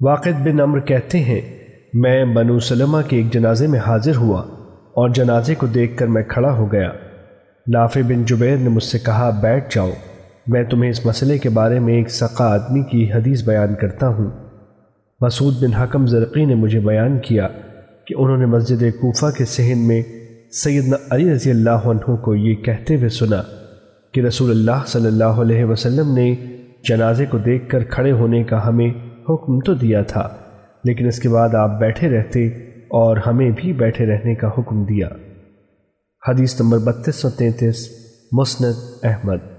واقد بن عمر کہتے ہیں، میں بنو سلمہ کے ایک جنازے میں حاضر ہوا اور جنازے کو دیکھ کر میں کھڑا ہو گیا۔ نافع بن جبیر نے مجھ سے کہا، بیٹھ جاؤ، میں تمہیں اس مسئلے کے بارے میں ایک سقا آدمی کی حدیث بیان کرتا ہوں۔ مسعود بن حکم زرقی نے مجھے بیان کیا کہ انہوں نے مسجد کوفہ کے صحن میں سیدنا علی رضی اللہ عنہ کو یہ کہتے ہوئے سنا کہ رسول اللہ صلی اللہ علیہ وسلم نے جنازے کو دیکھ کر کھڑے ہونے کا ہمیں حکم تو دیا تھا، لیکن اس کے بعد آپ بیٹھے رہتے اور ہمیں بھی بیٹھے رہنے کا حکم دیا۔ حدیث نمبر بتیس سو تینتیس، مسند احمد۔